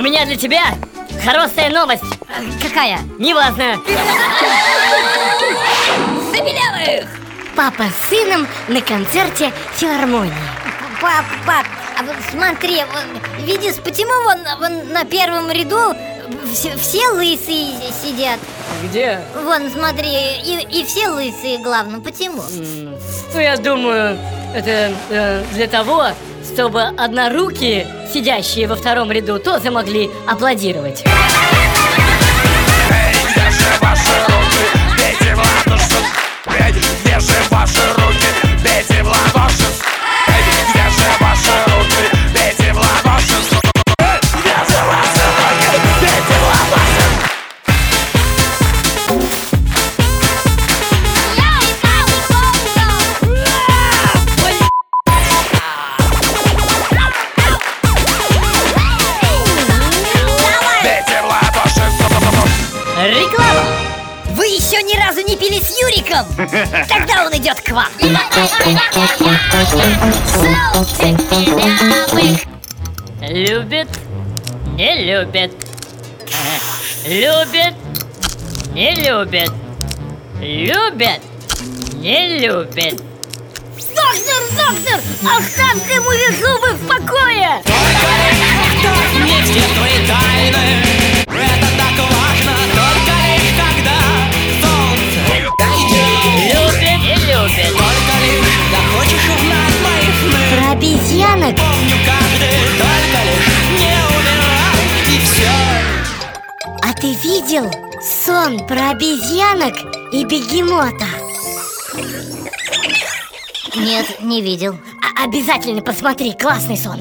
меня для тебя хорошая новость Какая? Неважно Забелявых! Папа с сыном на концерте филармонии Пап, пап, а смотри, видишь, почему вон, вон на первом ряду все, все лысые сидят? Где? Вон, смотри, и, и все лысые, главное, почему? Ну, я думаю, это э, для того, чтобы однорукие, сидящие во втором ряду, тоже могли аплодировать Реклама! Вы еще ни разу не пили с Юриком? Тогда он идет к вам? Любит, не любит. Любит, не любит. Любит, не любит. Доктор, доктор, оставьте ему зубы в покое все А ты видел сон про обезьянок и бегемота? Нет, не видел. А- обязательно посмотри, классный сон